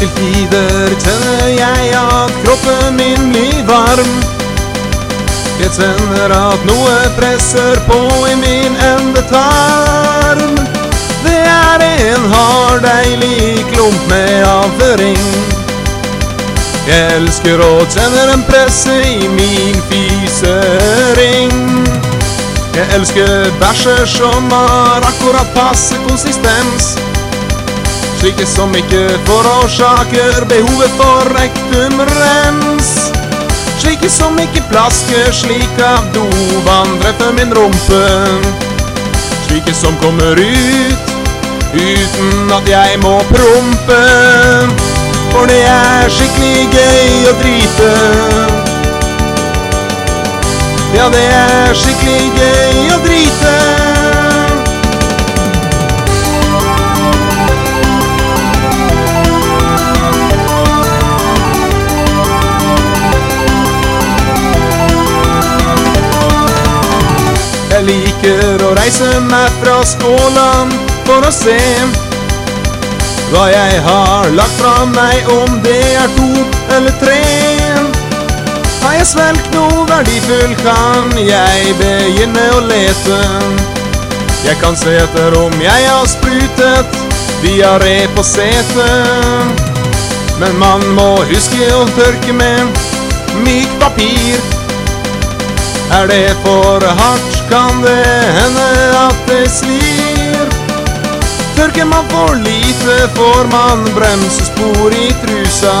Til tider kjenner jeg at kroppen min blir varm. Jeg kjenner at noe presser på i min endetarm. Det er en hard, deilig klump med avføring. Jeg elsker å kjenner den presse i min fisering. Jeg elsker bæsjer som har akkurat passe konsistens. Slike som ikke forårsaker behovet for rektum rens. Slike som ikke plasker slik av do vandrer for min rumpe. Slike som kommer ut uten at jeg må prompe. For det er skikkelig gøy å drite. Ja, det er skikkelig gøy å drite. Jeg å reise meg fra Skåland for å se hva jeg har lagt fra meg, om det er to eller tre. Har jeg svelgt noe verdifull, kan jeg begynne å lete. Jeg kan se etter om jeg har sprutet diaré på setet. Men man må huske å tørke med mykt papir. Er det for hardt, kan det hende at det svir. Tørker man for lite, får man bremsespor i trusa.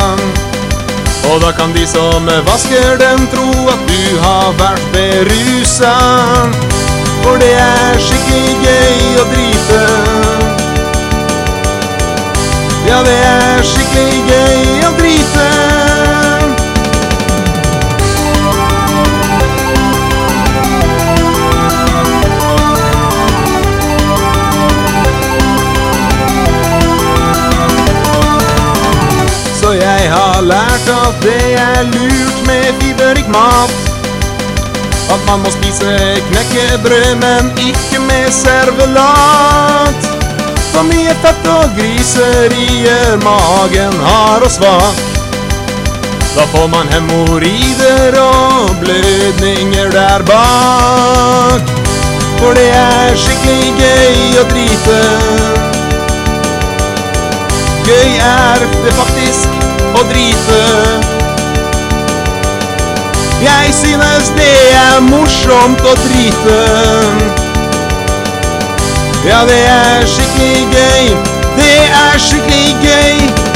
Og da kan de som vasker den, tro at du har vært berusa. For det er skikkelig lært at det er lurt med fiberrik mat. At man må spise knekkebrød, men ikke med servelat. For mye fett og griserier, magen hard og svak. Da får man hemoroider og blødninger der bak. For det er skikkelig gøy å drite. Gøy er det faktisk å. Jeg synes det er morsomt å drite. Ja, det er skikkelig gøy. Det er skikkelig gøy.